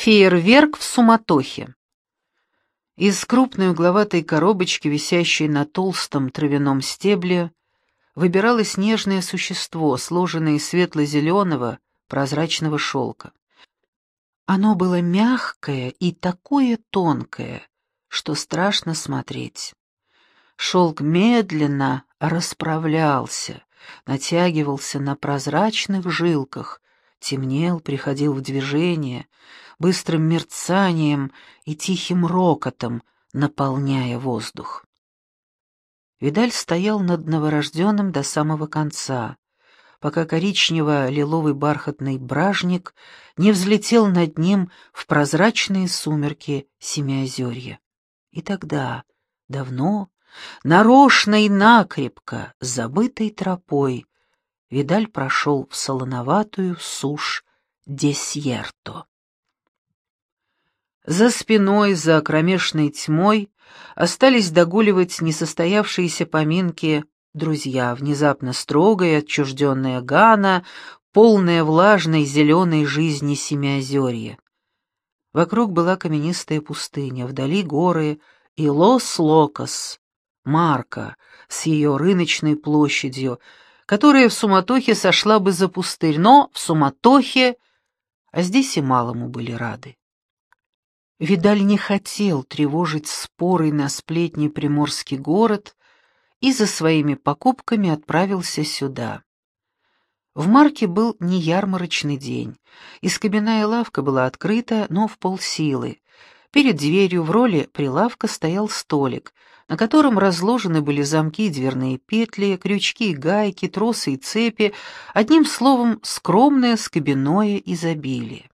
Фейерверк в суматохе. Из крупной угловатой коробочки, висящей на толстом травяном стебле, выбиралось нежное существо, сложенное из светло-зеленого прозрачного шелка. Оно было мягкое и такое тонкое, что страшно смотреть. Шелк медленно расправлялся, натягивался на прозрачных жилках, темнел, приходил в движение, быстрым мерцанием и тихим рокотом, наполняя воздух. Видаль стоял над новорожденным до самого конца, пока коричнево-лиловый бархатный бражник не взлетел над ним в прозрачные сумерки Семиозерья. И тогда, давно, нарочно и накрепко, забытой тропой, Видаль прошел в солоноватую сушь Десьерто. За спиной, за кромешной тьмой остались догуливать несостоявшиеся поминки друзья, внезапно строгая, отчужденная Гана, полная влажной зеленой жизни Семиозерья. Вокруг была каменистая пустыня, вдали горы и Лос-Локос, Марка, с ее рыночной площадью, которая в суматохе сошла бы за пустырь, но в суматохе, а здесь и малому были рады. Видаль не хотел тревожить споры на сплетни приморский город и за своими покупками отправился сюда. В марке был не ярмарочный день. Искобяная лавка была открыта, но в полсилы. Перед дверью в роли прилавка стоял столик, на котором разложены были замки и дверные петли, крючки гайки, тросы и цепи, одним словом, скромное скобяное изобилие.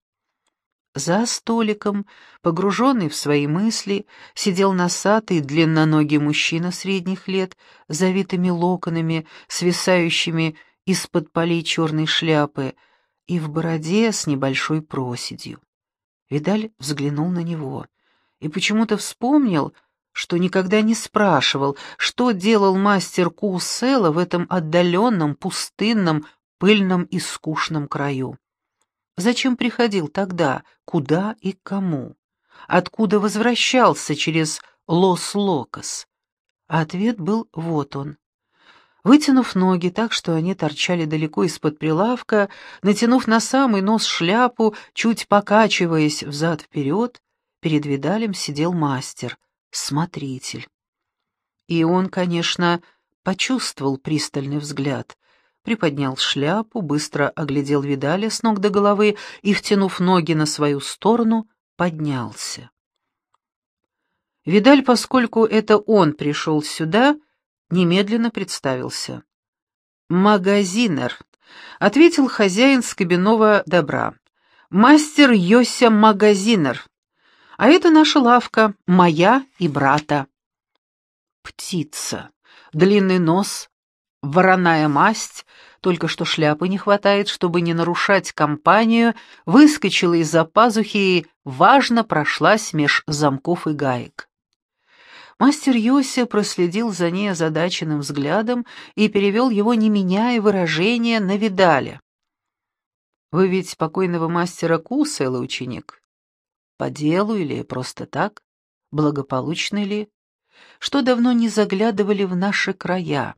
За столиком, погруженный в свои мысли, сидел носатый длинноногий мужчина средних лет, завитыми локонами, свисающими из-под полей черной шляпы, и в бороде с небольшой проседью. Видаль взглянул на него и почему-то вспомнил, что никогда не спрашивал, что делал мастер Кусела в этом отдаленном, пустынном, пыльном и скучном краю. Зачем приходил тогда, куда и к кому? Откуда возвращался через Лос-Локос? ответ был вот он. Вытянув ноги так, что они торчали далеко из-под прилавка, натянув на самый нос шляпу, чуть покачиваясь взад-вперед, перед Видалем сидел мастер, смотритель. И он, конечно, почувствовал пристальный взгляд, приподнял шляпу, быстро оглядел Видаля с ног до головы и, втянув ноги на свою сторону, поднялся. Видаль, поскольку это он пришел сюда, немедленно представился. «Магазинер», — ответил хозяин скобяного добра. «Мастер Йося Магазинер. А это наша лавка, моя и брата». Птица, длинный нос, вороная масть, только что шляпы не хватает, чтобы не нарушать компанию, выскочила из-за пазухи и важно прошлась меж замков и гаек. Мастер Йося проследил за ней озадаченным взглядом и перевел его, не меняя выражения, на Видаля. «Вы ведь покойного мастера Кусела ученик? По делу или просто так? Благополучно ли? Что давно не заглядывали в наши края?»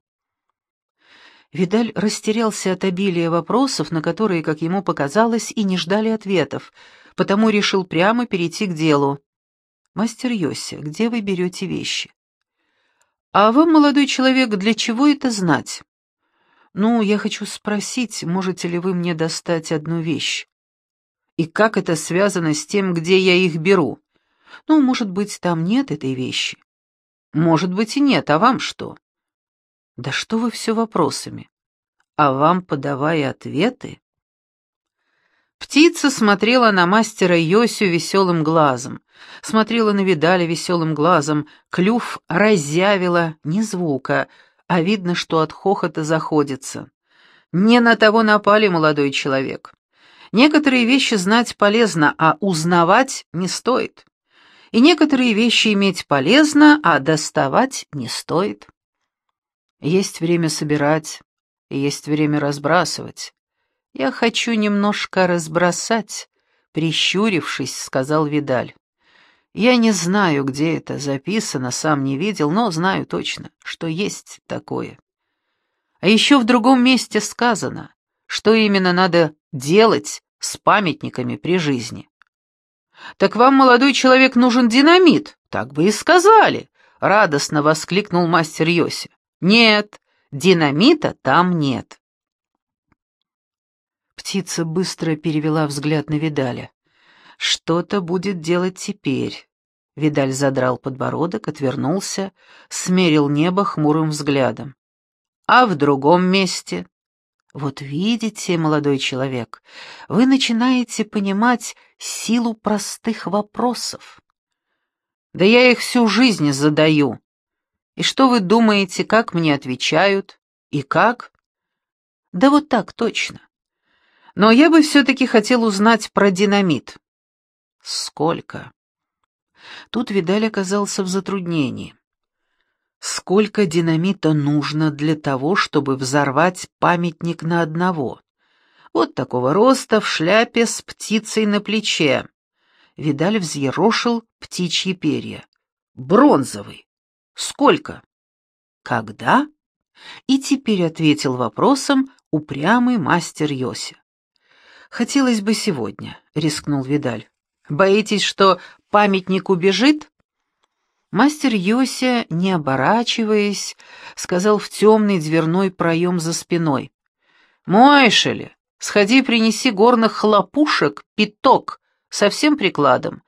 Видаль растерялся от обилия вопросов, на которые, как ему показалось, и не ждали ответов, потому решил прямо перейти к делу. «Мастер Йося, где вы берете вещи?» «А вам, молодой человек, для чего это знать?» «Ну, я хочу спросить, можете ли вы мне достать одну вещь?» «И как это связано с тем, где я их беру?» «Ну, может быть, там нет этой вещи?» «Может быть и нет, а вам что?» Да что вы все вопросами? А вам подавай ответы? Птица смотрела на мастера Йосю веселым глазом, смотрела на Видаля веселым глазом, клюв разъявила, ни звука, а видно, что от хохота заходится. Не на того напали, молодой человек. Некоторые вещи знать полезно, а узнавать не стоит. И некоторые вещи иметь полезно, а доставать не стоит. Есть время собирать, и есть время разбрасывать. Я хочу немножко разбросать, Прищурившись, сказал Видаль. Я не знаю, где это записано, сам не видел, но знаю точно, что есть такое. А еще в другом месте сказано, что именно надо делать с памятниками при жизни. «Так вам, молодой человек, нужен динамит?» «Так бы и сказали», — радостно воскликнул мастер Йоси. «Нет, динамита там нет». Птица быстро перевела взгляд на Видаля. «Что-то будет делать теперь». Видаль задрал подбородок, отвернулся, смерил небо хмурым взглядом. «А в другом месте?» Вот видите, молодой человек, вы начинаете понимать силу простых вопросов. Да я их всю жизнь задаю. И что вы думаете, как мне отвечают? И как? Да вот так точно. Но я бы все-таки хотел узнать про динамит. Сколько? Тут Видаль оказался в затруднении сколько динамита нужно для того, чтобы взорвать памятник на одного. Вот такого роста, в шляпе, с птицей на плече. Видаль взъерошил птичьи перья. Бронзовый. Сколько? Когда? И теперь ответил вопросом упрямый мастер Йоси. «Хотелось бы сегодня», — рискнул Видаль. «Боитесь, что памятник убежит?» Мастер Йося, не оборачиваясь, сказал в темный дверной проем за спиной. «Мойшеле, сходи принеси горных хлопушек, пяток, со всем прикладом.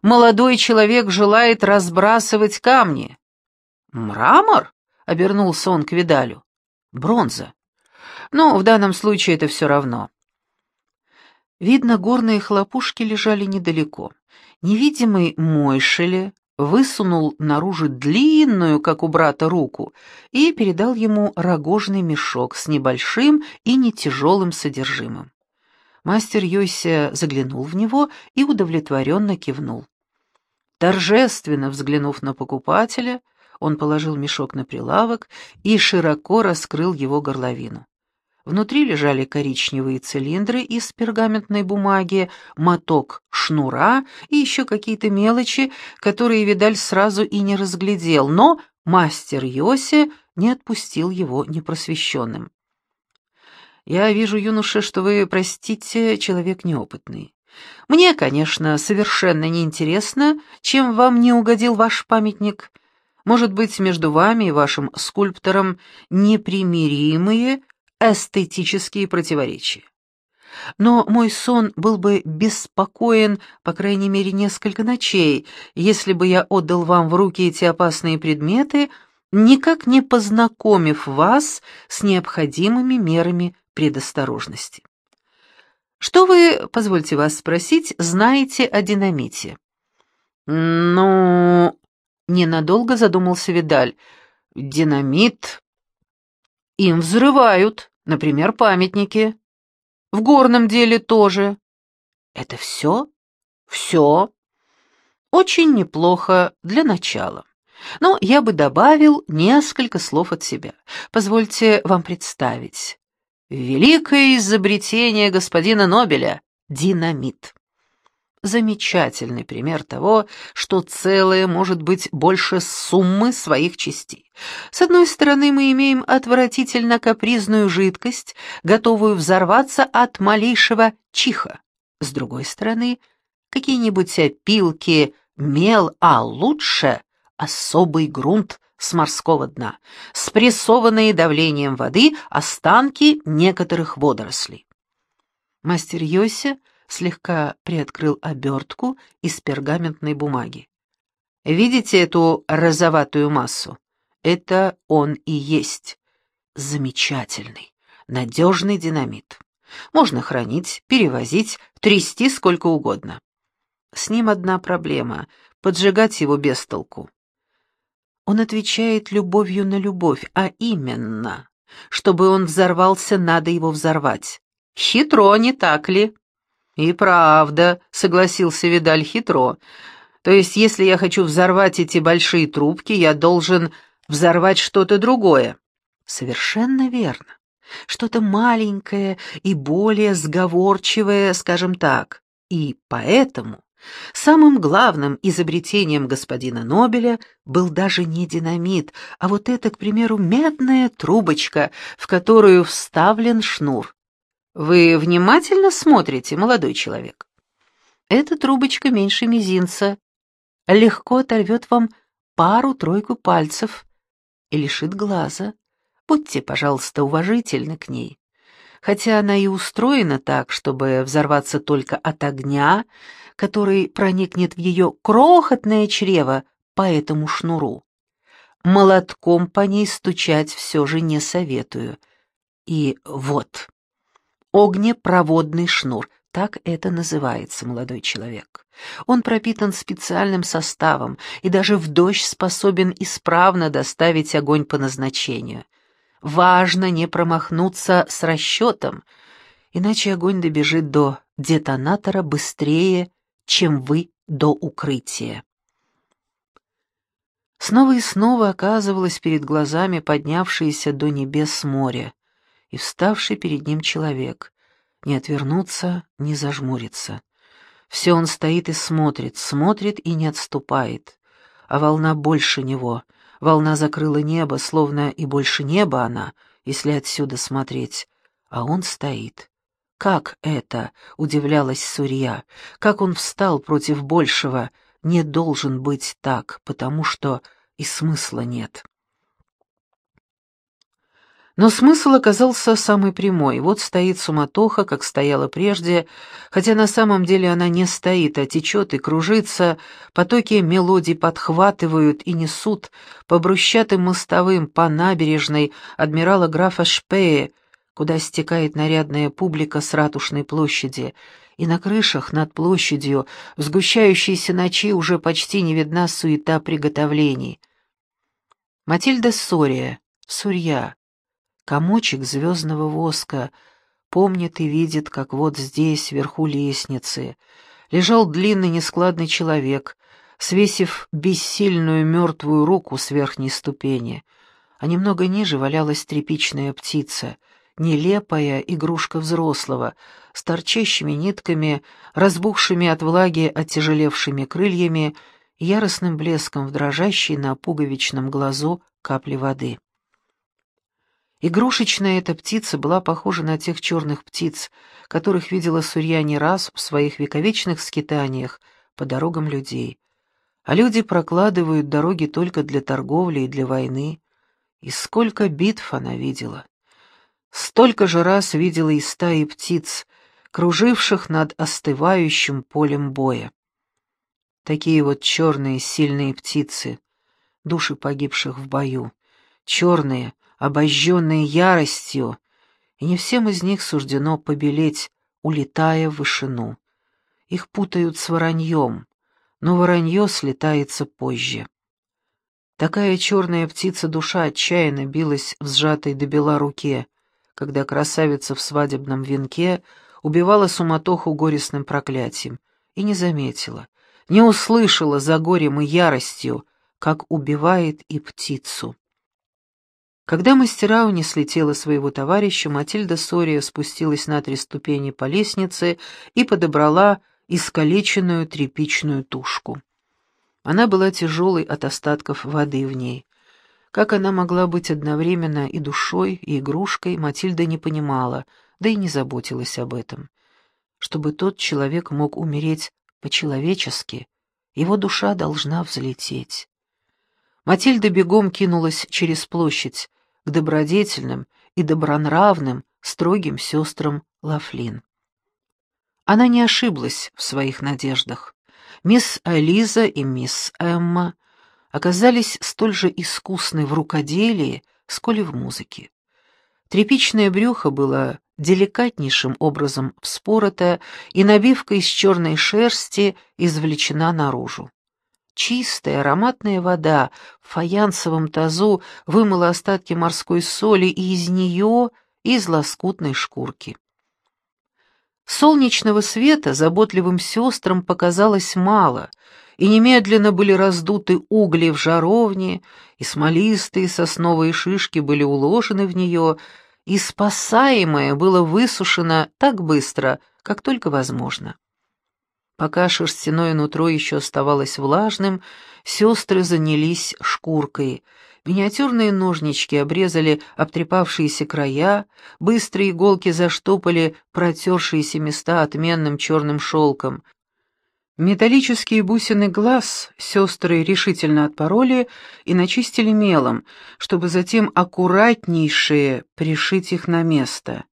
Молодой человек желает разбрасывать камни». «Мрамор?» — обернулся он к Видалю. «Бронза. Ну, в данном случае это все равно». Видно, горные хлопушки лежали недалеко. Невидимый Мойшеле высунул наружу длинную, как у брата, руку и передал ему рогожный мешок с небольшим и не тяжелым содержимым. Мастер Йося заглянул в него и удовлетворенно кивнул. Торжественно взглянув на покупателя, он положил мешок на прилавок и широко раскрыл его горловину. Внутри лежали коричневые цилиндры из пергаментной бумаги, моток шнура и еще какие-то мелочи, которые Видаль сразу и не разглядел, но мастер Йоси не отпустил его непросвещенным. «Я вижу, юноша, что вы, простите, человек неопытный. Мне, конечно, совершенно неинтересно, чем вам не угодил ваш памятник. Может быть, между вами и вашим скульптором непримиримые эстетические противоречия. Но мой сон был бы беспокоен, по крайней мере, несколько ночей, если бы я отдал вам в руки эти опасные предметы, никак не познакомив вас с необходимыми мерами предосторожности. Что вы, позвольте вас спросить, знаете о динамите? Ну, ненадолго задумался Видаль. Динамит им взрывают, например, памятники. В горном деле тоже. Это все? Все. Очень неплохо для начала. Но я бы добавил несколько слов от себя. Позвольте вам представить. Великое изобретение господина Нобеля — динамит замечательный пример того, что целое может быть больше суммы своих частей. С одной стороны, мы имеем отвратительно капризную жидкость, готовую взорваться от малейшего чиха. С другой стороны, какие-нибудь опилки, мел, а лучше особый грунт с морского дна, спрессованные давлением воды останки некоторых водорослей. Мастер Йоси слегка приоткрыл обертку из пергаментной бумаги. «Видите эту розоватую массу? Это он и есть. Замечательный, надежный динамит. Можно хранить, перевозить, трясти сколько угодно. С ним одна проблема — поджигать его без толку. Он отвечает любовью на любовь, а именно, чтобы он взорвался, надо его взорвать. Хитро, не так ли? «И правда», — согласился Видаль хитро. «То есть, если я хочу взорвать эти большие трубки, я должен взорвать что-то другое». «Совершенно верно. Что-то маленькое и более сговорчивое, скажем так. И поэтому самым главным изобретением господина Нобеля был даже не динамит, а вот эта, к примеру, медная трубочка, в которую вставлен шнур. Вы внимательно смотрите, молодой человек? Эта трубочка меньше мизинца, легко оторвет вам пару-тройку пальцев и лишит глаза. Будьте, пожалуйста, уважительны к ней. Хотя она и устроена так, чтобы взорваться только от огня, который проникнет в ее крохотное чрево по этому шнуру. Молотком по ней стучать все же не советую. И вот, огнепроводный шнур, так это называется, молодой человек. Он пропитан специальным составом и даже в дождь способен исправно доставить огонь по назначению. Важно не промахнуться с расчетом, иначе огонь добежит до детонатора быстрее, чем вы до укрытия. Снова и снова оказывалось перед глазами поднявшееся до небес море и вставший перед ним человек, не отвернуться, не зажмуриться. Все он стоит и смотрит, смотрит и не отступает. А волна больше него. Волна закрыла небо, словно и больше неба она, если отсюда смотреть. А он стоит. Как это? — удивлялась Сурья. Как он встал против большего? Не должен быть так, потому что и смысла нет. Но смысл оказался самый прямой. Вот стоит суматоха, как стояла прежде, хотя на самом деле она не стоит, а течет и кружится, потоки мелодий подхватывают и несут по брусчатым мостовым, по набережной адмирала графа Шпее, куда стекает нарядная публика с ратушной площади, и на крышах над площадью в сгущающейся ночи уже почти не видна суета приготовлений. Матильда Сория, Сурья, комочек звездного воска, помнит и видит, как вот здесь, вверху лестницы, лежал длинный нескладный человек, свесив бессильную мертвую руку с верхней ступени, а немного ниже валялась тряпичная птица, нелепая игрушка взрослого, с торчащими нитками, разбухшими от влаги оттяжелевшими крыльями, яростным блеском в дрожащей на пуговичном глазу капли воды. Игрушечная эта птица была похожа на тех черных птиц, которых видела Сурья не раз в своих вековечных скитаниях по дорогам людей. А люди прокладывают дороги только для торговли и для войны. И сколько битв она видела. Столько же раз видела и стаи птиц, круживших над остывающим полем боя. Такие вот черные сильные птицы, души погибших в бою, черные, обожженные яростью, и не всем из них суждено побелеть, улетая в вышину. Их путают с вороньем, но воронье слетается позже. Такая черная птица-душа отчаянно билась в сжатой до бела руке, когда красавица в свадебном венке убивала суматоху горестным проклятием, и не заметила, не услышала за горем и яростью, как убивает и птицу. Когда мастера унесли тело своего товарища, Матильда Сория спустилась на три ступени по лестнице и подобрала искалеченную тряпичную тушку. Она была тяжелой от остатков воды в ней. Как она могла быть одновременно и душой, и игрушкой, Матильда не понимала, да и не заботилась об этом. Чтобы тот человек мог умереть по-человечески, его душа должна взлететь. Матильда бегом кинулась через площадь, к добродетельным и добронравным строгим сестрам Лафлин. Она не ошиблась в своих надеждах. Мисс Ализа и мисс Эмма оказались столь же искусны в рукоделии, сколь и в музыке. Тряпичное брюхо было деликатнейшим образом вспорото, и набивка из черной шерсти извлечена наружу. Чистая ароматная вода в фаянсовом тазу вымыла остатки морской соли и из нее, из лоскутной шкурки. Солнечного света заботливым сестрам показалось мало, и немедленно были раздуты угли в жаровне, и смолистые сосновые шишки были уложены в нее, и спасаемое было высушено так быстро, как только возможно. Пока шерстяное нутро еще оставалось влажным, сестры занялись шкуркой. Миниатюрные ножнички обрезали обтрепавшиеся края, быстрые иголки заштопали протершиеся места отменным черным шелком. Металлические бусины глаз сестры решительно отпороли и начистили мелом, чтобы затем аккуратнейшие пришить их на место.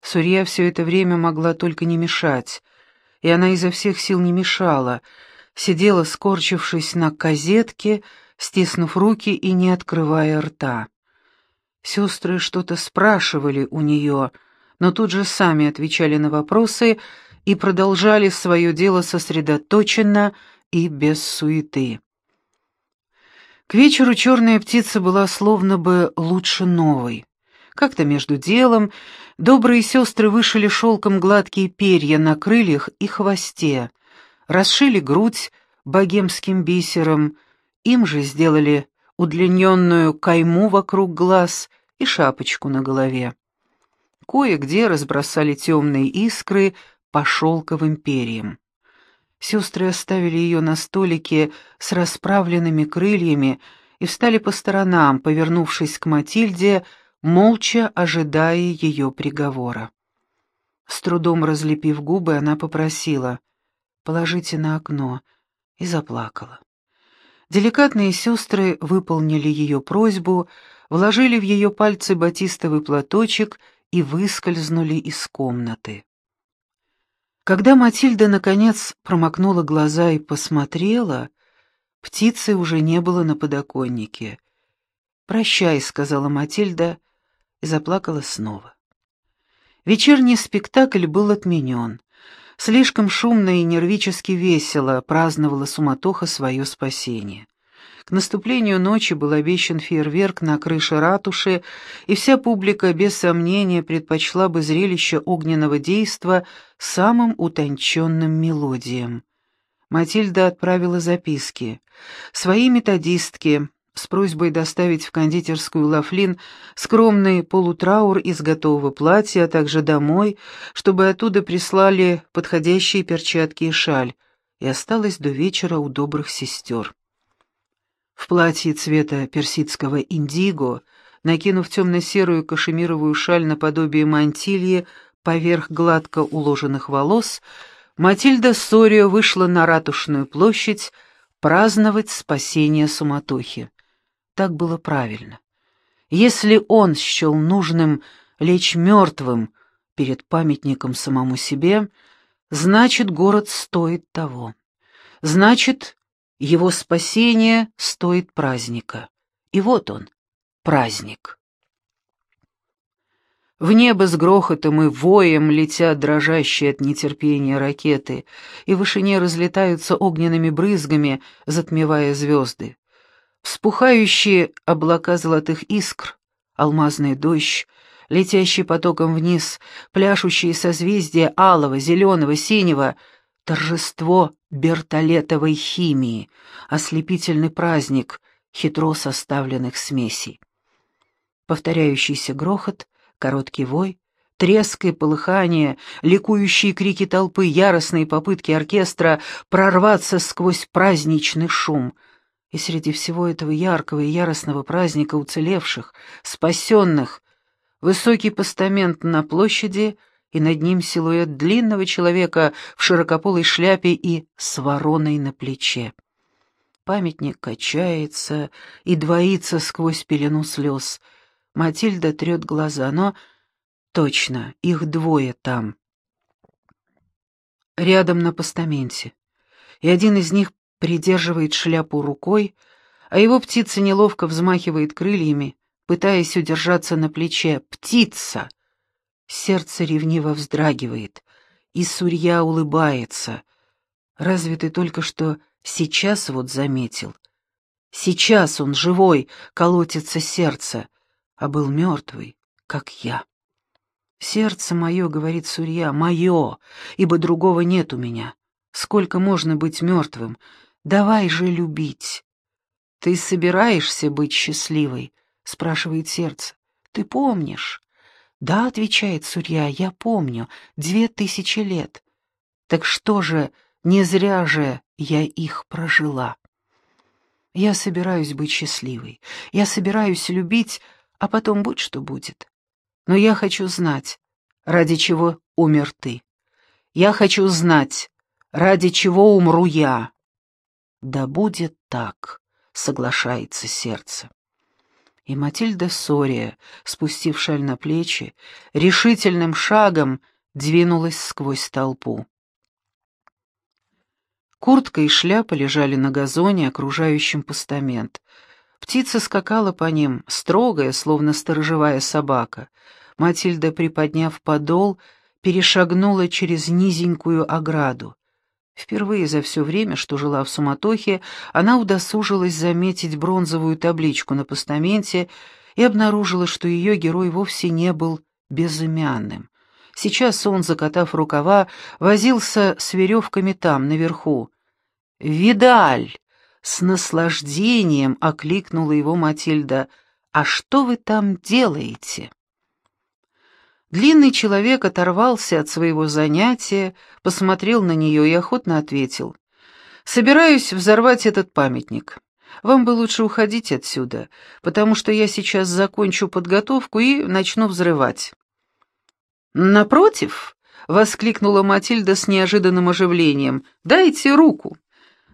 Сурья все это время могла только не мешать, и она изо всех сил не мешала, сидела, скорчившись на козетке, стиснув руки и не открывая рта. Сестры что-то спрашивали у нее, но тут же сами отвечали на вопросы и продолжали свое дело сосредоточенно и без суеты. К вечеру черная птица была словно бы лучше новой. Как-то между делом добрые сестры вышили шелком гладкие перья на крыльях и хвосте, расшили грудь богемским бисером, им же сделали удлиненную кайму вокруг глаз и шапочку на голове. Кое-где разбросали темные искры по шелковым перьям. Сестры оставили ее на столике с расправленными крыльями и встали по сторонам, повернувшись к Матильде, молча ожидая ее приговора. С трудом разлепив губы, она попросила «Положите на окно» и заплакала. Деликатные сестры выполнили ее просьбу, вложили в ее пальцы батистовый платочек и выскользнули из комнаты. Когда Матильда, наконец, промокнула глаза и посмотрела, птицы уже не было на подоконнике. «Прощай», — сказала Матильда, и заплакала снова. Вечерний спектакль был отменен. Слишком шумно и нервически весело праздновала суматоха свое спасение. К наступлению ночи был обещан фейерверк на крыше ратуши, и вся публика без сомнения предпочла бы зрелище огненного действа самым утонченным мелодиям. Матильда отправила записки. Своей методистке, с просьбой доставить в кондитерскую Лафлин скромный полутраур из готового платья, а также домой, чтобы оттуда прислали подходящие перчатки и шаль, и осталась до вечера у добрых сестер. В платье цвета персидского индиго, накинув темно-серую кашемировую шаль наподобие мантильи поверх гладко уложенных волос, Матильда Сорио вышла на Ратушную площадь праздновать спасение суматохи. Так было правильно. Если он счел нужным лечь мертвым перед памятником самому себе, значит, город стоит того. Значит, его спасение стоит праздника. И вот он, праздник. В небо с грохотом и воем летят дрожащие от нетерпения ракеты, и в вышине разлетаются огненными брызгами, затмевая звезды. Вспухающие облака золотых искр, алмазный дождь, летящий потоком вниз, пляшущие созвездия алого, зеленого, синего, торжество бертолетовой химии, ослепительный праздник хитро составленных смесей. Повторяющийся грохот, короткий вой, треск и полыхание, ликующие крики толпы, яростные попытки оркестра прорваться сквозь праздничный шум — и среди всего этого яркого и яростного праздника уцелевших, спасенных, высокий постамент на площади и над ним силуэт длинного человека в широкополой шляпе и с вороной на плече. Памятник качается и двоится сквозь пелену слез. Матильда трет глаза, но... Точно, их двое там. Рядом на постаменте. И один из них придерживает шляпу рукой, а его птица неловко взмахивает крыльями, пытаясь удержаться на плече. «Птица!» Сердце ревниво вздрагивает, и Сурья улыбается. «Разве ты только что сейчас вот заметил? Сейчас он живой, колотится сердце, а был мертвый, как я». «Сердце мое, — говорит Сурья, — мое, ибо другого нет у меня. Сколько можно быть мертвым? Давай же любить. Ты собираешься быть счастливой? спрашивает сердце. Ты помнишь? Да, отвечает Сурья, я помню, две тысячи лет. Так что же, не зря же я их прожила. Я собираюсь быть счастливой, я собираюсь любить, а потом будь что будет. Но я хочу знать, ради чего умер ты. Я хочу знать, ради чего умру я. Да будет так, соглашается сердце. И Матильда Сория, спустив шаль на плечи, решительным шагом двинулась сквозь толпу. Куртка и шляпа лежали на газоне, окружающем постамент. Птица скакала по ним, строгая, словно сторожевая собака. Матильда, приподняв подол, перешагнула через низенькую ограду. Впервые за все время, что жила в суматохе, она удосужилась заметить бронзовую табличку на постаменте и обнаружила, что ее герой вовсе не был безымянным. Сейчас он, закатав рукава, возился с веревками там, наверху. «Видаль!» — с наслаждением окликнула его Матильда. «А что вы там делаете?» Длинный человек оторвался от своего занятия, посмотрел на нее и охотно ответил. «Собираюсь взорвать этот памятник. Вам бы лучше уходить отсюда, потому что я сейчас закончу подготовку и начну взрывать». «Напротив», — воскликнула Матильда с неожиданным оживлением, — «дайте руку.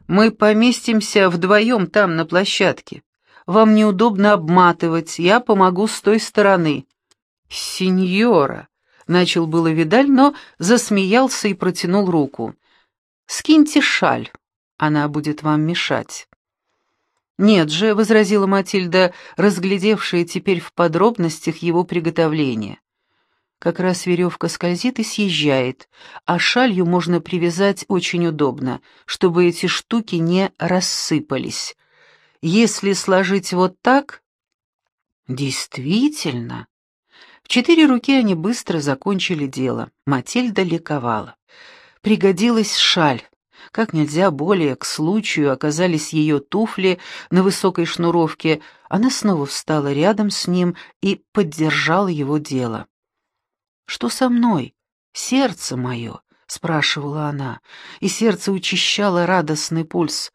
Мы поместимся вдвоем там, на площадке. Вам неудобно обматывать, я помогу с той стороны». «Сеньора!» — начал было Видаль, но засмеялся и протянул руку. «Скиньте шаль, она будет вам мешать». «Нет же», — возразила Матильда, разглядевшая теперь в подробностях его приготовления. Как раз веревка скользит и съезжает, а шалью можно привязать очень удобно, чтобы эти штуки не рассыпались. Если сложить вот так... Действительно, в четыре руки они быстро закончили дело. Матильда ликовала. Пригодилась шаль. Как нельзя более к случаю оказались ее туфли на высокой шнуровке. Она снова встала рядом с ним и поддержала его дело. «Что со мной? Сердце мое?» — спрашивала она, и сердце учащало радостный пульс.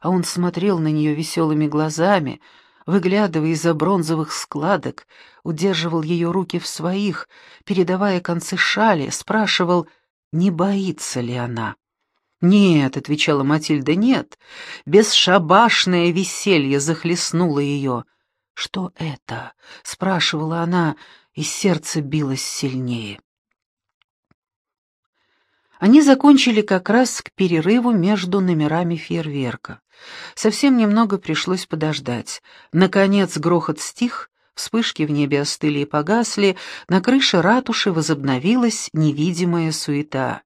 А он смотрел на нее веселыми глазами — выглядывая из-за бронзовых складок, удерживал ее руки в своих, передавая концы шали, спрашивал, не боится ли она. «Нет», — отвечала Матильда, — «нет». Бесшабашное веселье захлестнуло ее. «Что это?» — спрашивала она, и сердце билось сильнее. Они закончили как раз к перерыву между номерами фейерверка. Совсем немного пришлось подождать. Наконец грохот стих, вспышки в небе остыли и погасли, на крыше ратуши возобновилась невидимая суета.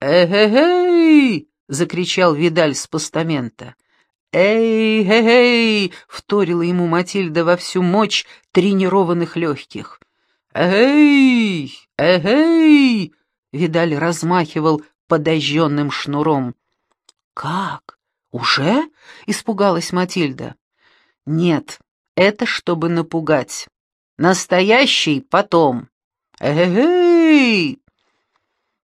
«Эй-эй-эй!» — закричал Видаль с постамента. «Эй-эй-эй!» — вторила ему Матильда во всю мощь тренированных легких. «Эй! Эй!» — Видаль размахивал подожженным шнуром. «Как? «Уже?» — испугалась Матильда. «Нет, это чтобы напугать. Настоящий потом. Эй-эй!»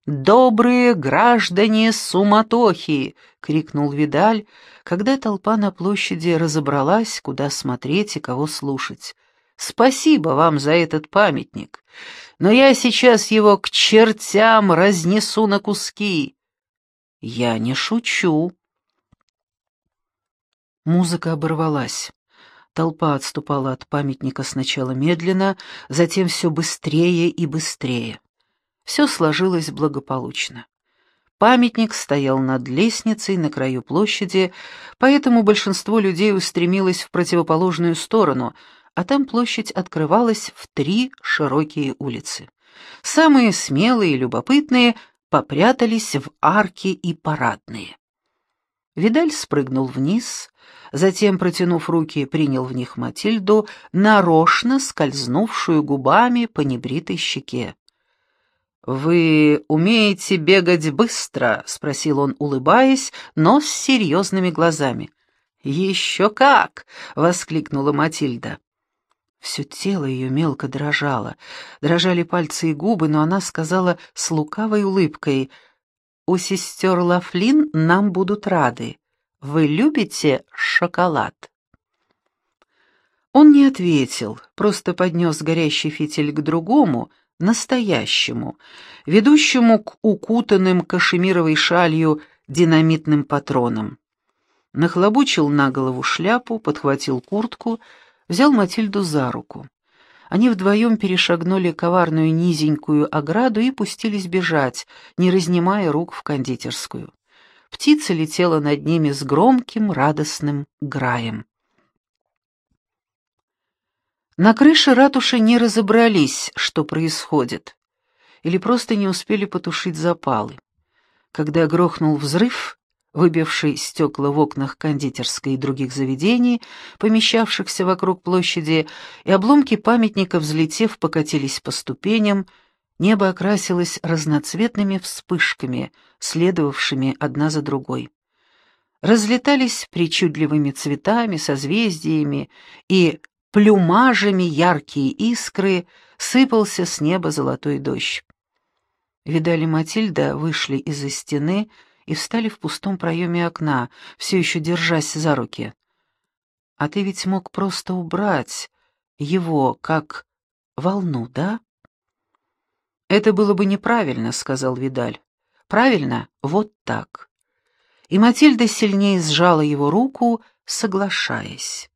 «Добрые граждане суматохи!» — крикнул Видаль, когда толпа на площади разобралась, куда смотреть и кого слушать. «Спасибо вам за этот памятник, но я сейчас его к чертям разнесу на куски». «Я не шучу», Музыка оборвалась. Толпа отступала от памятника сначала медленно, затем все быстрее и быстрее. Все сложилось благополучно. Памятник стоял над лестницей на краю площади, поэтому большинство людей устремилось в противоположную сторону, а там площадь открывалась в три широкие улицы. Самые смелые и любопытные попрятались в арки и парадные. Видаль спрыгнул вниз, затем, протянув руки, принял в них Матильду, нарочно скользнувшую губами по небритой щеке. «Вы умеете бегать быстро?» — спросил он, улыбаясь, но с серьезными глазами. «Еще как!» — воскликнула Матильда. Все тело ее мелко дрожало, дрожали пальцы и губы, но она сказала с лукавой улыбкой, у сестер Лафлин нам будут рады. Вы любите шоколад?» Он не ответил, просто поднес горящий фитиль к другому, настоящему, ведущему к укутанным кашемировой шалью динамитным патронам. Нахлобучил на голову шляпу, подхватил куртку, взял Матильду за руку. Они вдвоем перешагнули коварную низенькую ограду и пустились бежать, не разнимая рук в кондитерскую. Птица летела над ними с громким радостным граем. На крыше ратуши не разобрались, что происходит, или просто не успели потушить запалы. Когда грохнул взрыв, выбивший стекла в окнах кондитерской и других заведений, помещавшихся вокруг площади, и обломки памятника, взлетев, покатились по ступеням, небо окрасилось разноцветными вспышками, следовавшими одна за другой. Разлетались причудливыми цветами, созвездиями, и плюмажами яркие искры, сыпался с неба золотой дождь. Видали Матильда вышли из-за стены и встали в пустом проеме окна, все еще держась за руки. «А ты ведь мог просто убрать его, как волну, да?» «Это было бы неправильно», — сказал Видаль. «Правильно? Вот так». И Матильда сильнее сжала его руку, соглашаясь.